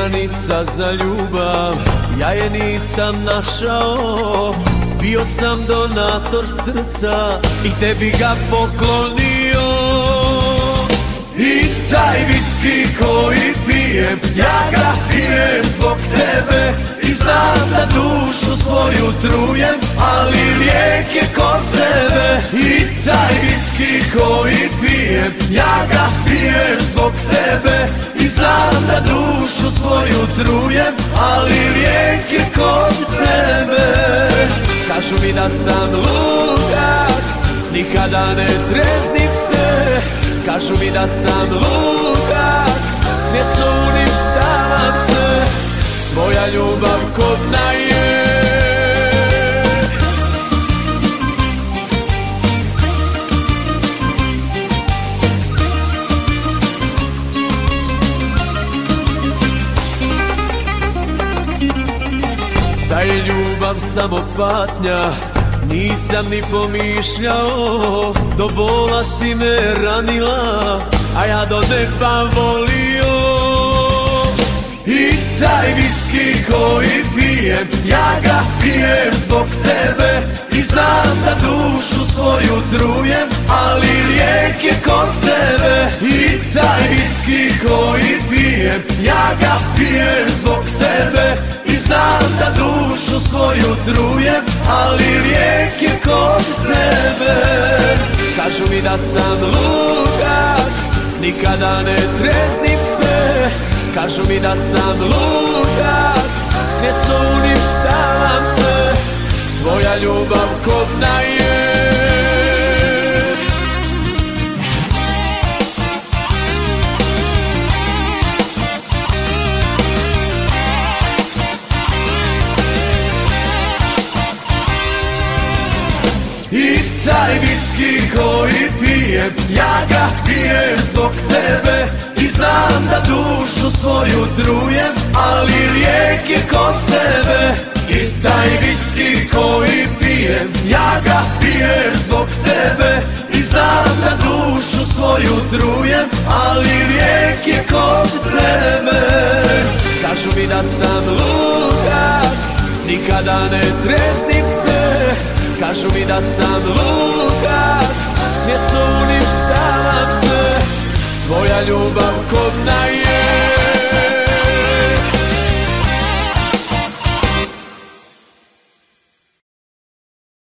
granica za ljubav. Ja je nisam našao Bio sam donator srca I tebi ga poklonio. I taj viski koji pijem Ja ga pijem zbog tebe. I znam da dušu svoju trujem Ali lijek je kod dušu svoju trujem Ali lijek je kod tebe. Kažu mi da sam ludak Nikada ne treznim se. Kažu mi da sam ludak Svjesno uništavam se. Tvoja ljubav kodna je Da je ljubav samo patnja Nisam ni pomišljao Do bola si me ranila A ja do neba volio. I taj viski koji pijem Ja ga pijem zbog tebe I znam da dušu svoju trujem Ali lijek je kod tebe. I taj viski koji pijem Ja ga svoju trujem Ali lijek je kod tebe. Kažu mi da sam ludak Nikada ne treznim se. Kažu mi da sam ludak I taj viski koji pijem Ja ga pijem zbog tebe. I znam da dušu svoju trujem Ali lijek je kod tebe. I taj viski koji pijem Ja ga pijem zbog tebe. I znam da dušu svoju trujem Ali lijek je kod tebe. Kažu mi da sam ludak Nikada ne treznim se Kažu mi da sam ludak Svjesno uništavam se. Tvoja ljubav kobna je